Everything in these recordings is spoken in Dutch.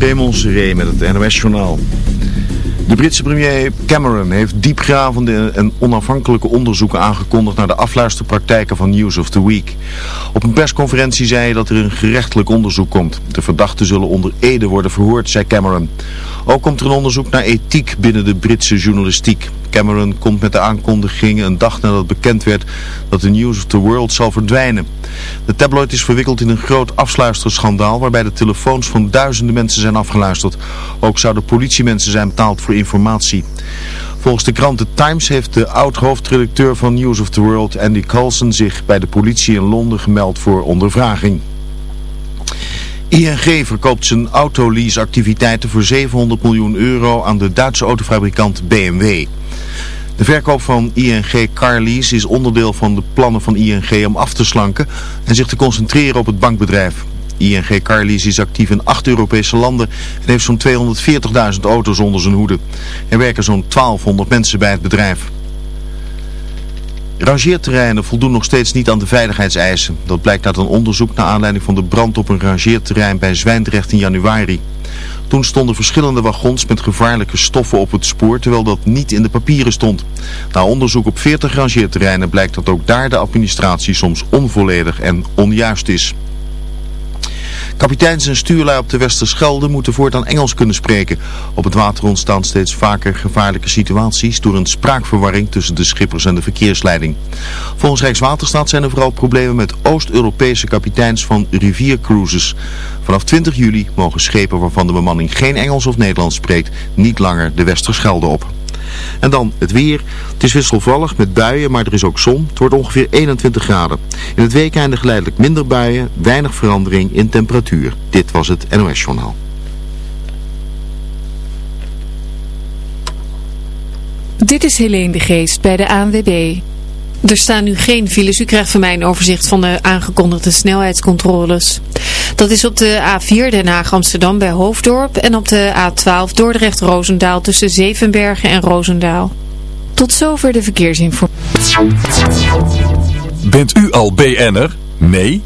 Raymond Seré met het NOS-journaal. De Britse premier Cameron heeft diepgravende en onafhankelijke onderzoeken aangekondigd naar de afluisterpraktijken van News of the Week. Op een persconferentie zei hij dat er een gerechtelijk onderzoek komt. De verdachten zullen onder ede worden verhoord, zei Cameron. Ook komt er een onderzoek naar ethiek binnen de Britse journalistiek. Cameron komt met de aankondiging een dag nadat bekend werd dat de News of the World zal verdwijnen. De tabloid is verwikkeld in een groot afsluisterschandaal waarbij de telefoons van duizenden mensen zijn afgeluisterd. Ook zouden politiemensen zijn betaald voor informatie. Volgens de krant The Times heeft de oud-hoofdredacteur van News of the World, Andy Coulson, zich bij de politie in Londen gemeld voor ondervraging. ING verkoopt zijn autolease-activiteiten voor 700 miljoen euro aan de Duitse autofabrikant BMW. De verkoop van ING Carlease is onderdeel van de plannen van ING om af te slanken en zich te concentreren op het bankbedrijf. ING Carlease is actief in acht Europese landen en heeft zo'n 240.000 auto's onder zijn hoede. Er werken zo'n 1200 mensen bij het bedrijf. Rangeerterreinen voldoen nog steeds niet aan de veiligheidseisen. Dat blijkt uit een onderzoek naar aanleiding van de brand op een rangeerterrein bij Zwijndrecht in januari. Toen stonden verschillende wagons met gevaarlijke stoffen op het spoor, terwijl dat niet in de papieren stond. Na onderzoek op 40 rangeerterreinen blijkt dat ook daar de administratie soms onvolledig en onjuist is. Kapiteins en stuurlui op de Westerschelde moeten voortaan Engels kunnen spreken. Op het water ontstaan steeds vaker gevaarlijke situaties door een spraakverwarring tussen de schippers en de verkeersleiding. Volgens Rijkswaterstaat zijn er vooral problemen met Oost-Europese kapiteins van riviercruises. Vanaf 20 juli mogen schepen waarvan de bemanning geen Engels of Nederlands spreekt niet langer de Westerschelde op. En dan het weer. Het is wisselvallig met buien, maar er is ook zon. Het wordt ongeveer 21 graden. In het weekende geleidelijk minder buien, weinig verandering in temperatuur. Dit was het NOS Journaal. Dit is Helene de Geest bij de ANWB. Er staan nu geen files. U krijgt van mij een overzicht van de aangekondigde snelheidscontroles. Dat is op de A4 Den Haag-Amsterdam bij Hoofddorp en op de A12 Dordrecht-Rozendaal tussen Zevenbergen en Rozendaal. Tot zover de verkeersinformatie. Bent u al BN'er? Nee?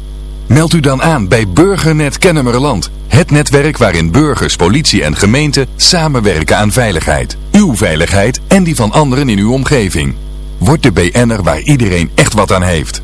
Meld u dan aan bij Burgernet Kennemerland. Het netwerk waarin burgers, politie en gemeente samenwerken aan veiligheid. Uw veiligheid en die van anderen in uw omgeving. Word de BN'er waar iedereen echt wat aan heeft.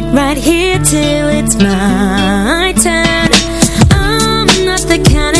wait right here till it's my turn. I'm not the kind of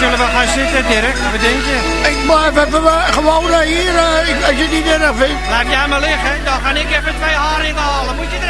zullen we gaan zitten, Dirk? Wat denk je? Ik blijf even eh, gewoon eh, hier, eh, als je het niet erg vindt. Laat jij maar liggen, dan ga ik even twee haringen halen. Moet je er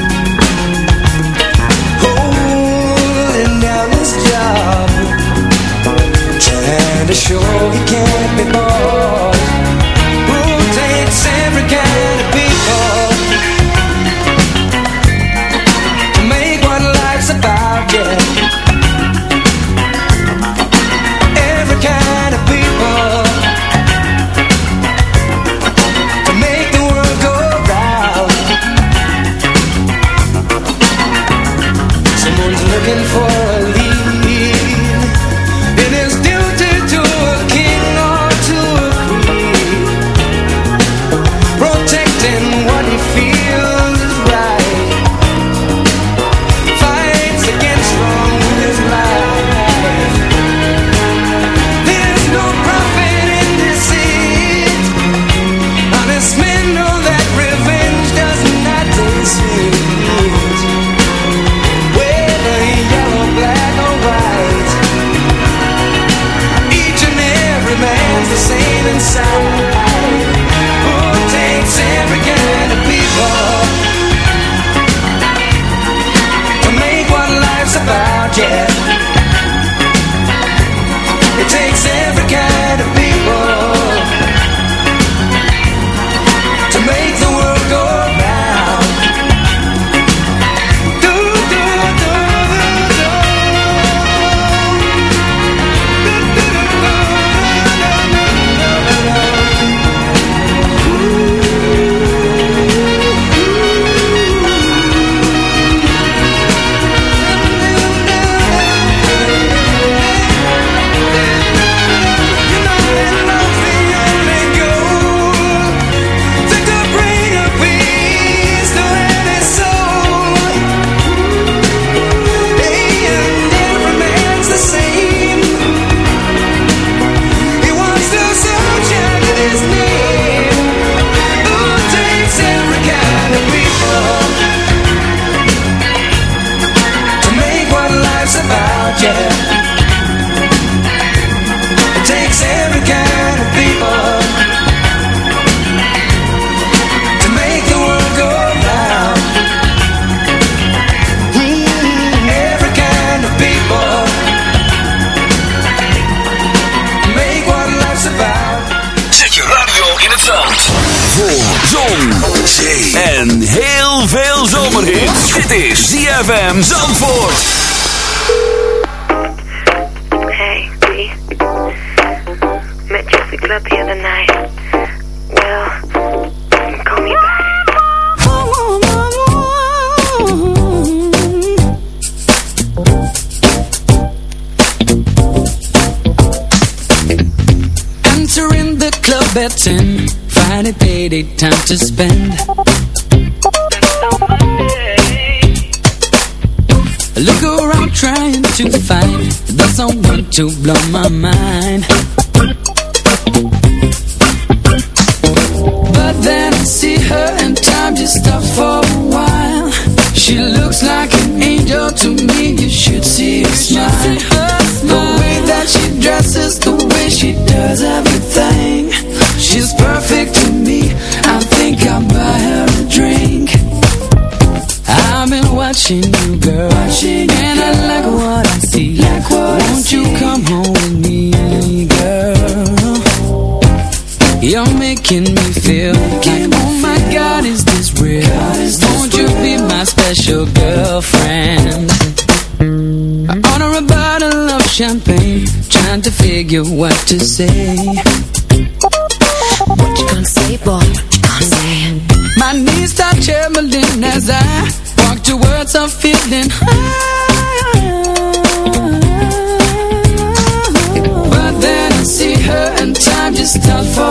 mind But then I see her and time just stops for a while. She looks like an angel to me You should see her smile. The way that she dresses The way she does everything. She's perfect to me. I think I'll buy her a drink. I've been watching you, girl. And I like what I see. Won't you come home You're making me feel like, oh my God, is this real? Won't you be my special girlfriend? I order a bottle of champagne, trying to figure what to say. boy, what you gonna say? My knees start trembling as I walk towards her feeling high. But then I see her and time just stopped for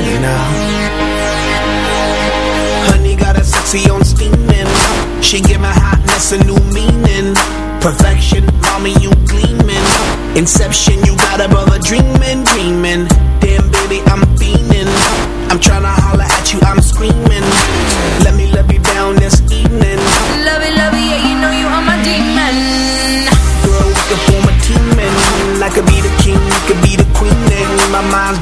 Can't. Honey got a sexy on steaming. She give my hotness a new meaning. Perfection, mommy, you gleaming. Inception, you got above a brother dreaming, dreaming. Damn, baby, I'm fiending. I'm tryna holler at you, I'm screaming. Let me love you down this evening. Love it, love it, yeah, you know you are my demon. Girl, we can form a team and I could be the king, you could be the queen. And my mind's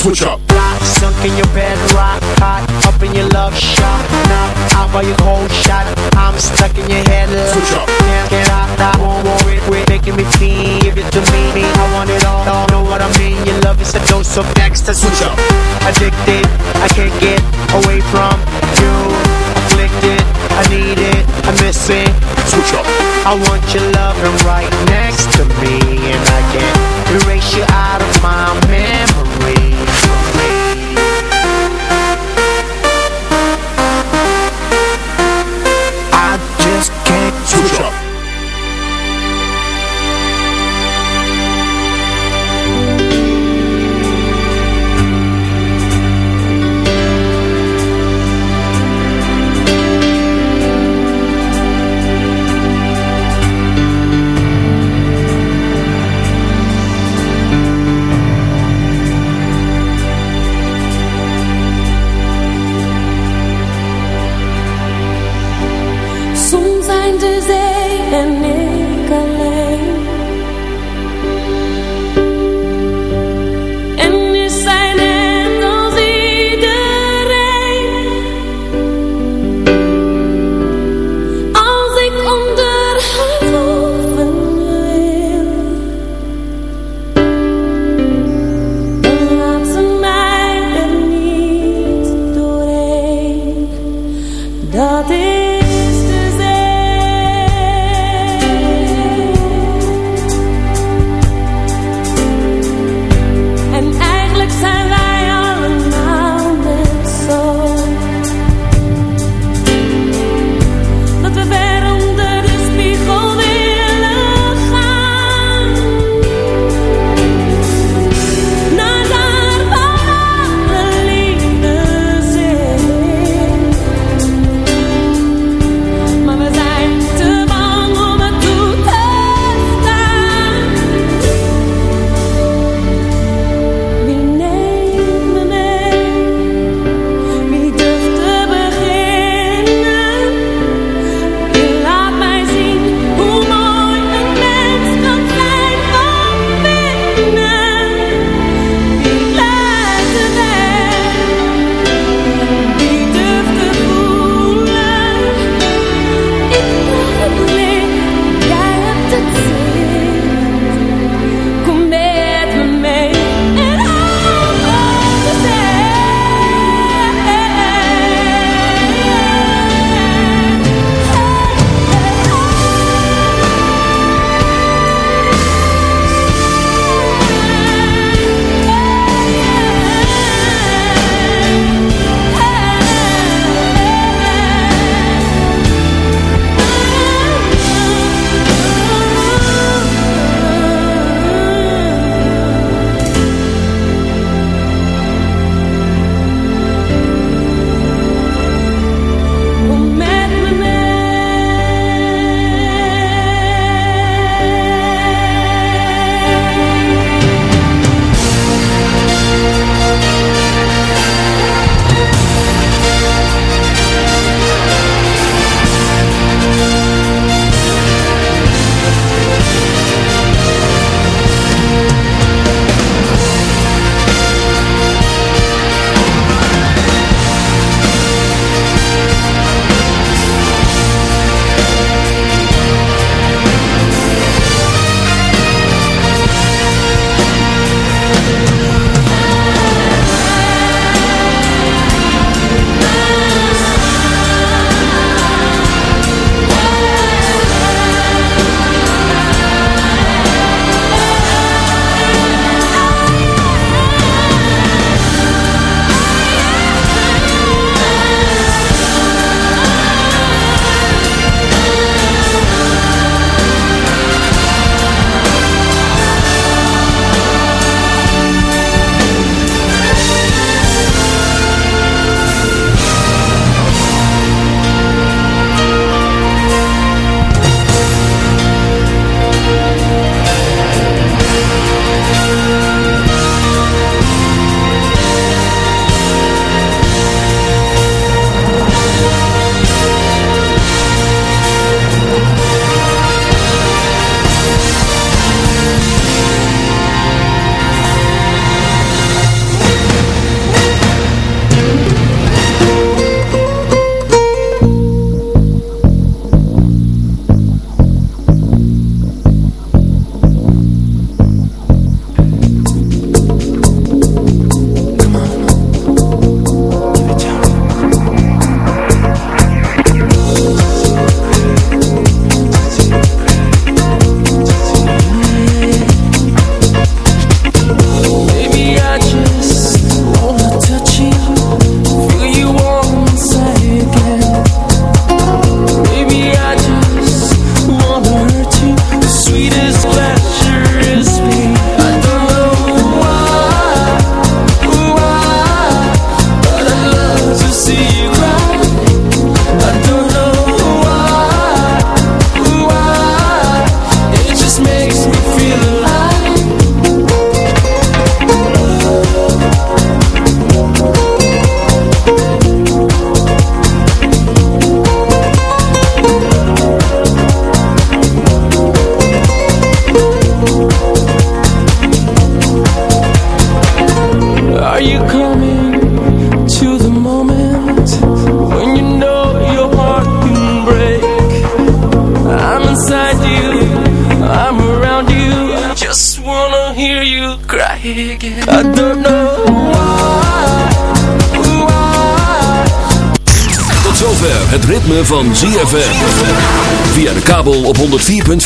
Switch up. fly. Sunk in your bed, rock hot, up in your love shot. Now out by your cold shot. I'm stuck in your head. Love. Switch up. Can't get out. I won't worry. Quit making me feel. Give it to me. I want it all. Don't know what I mean. Your love is a dose of next. Switch up. Addicted. I can't get away from you. Afflicted. I need it. I miss it. Switch up. I want your loving right next to me, and I can't erase you out of my memory.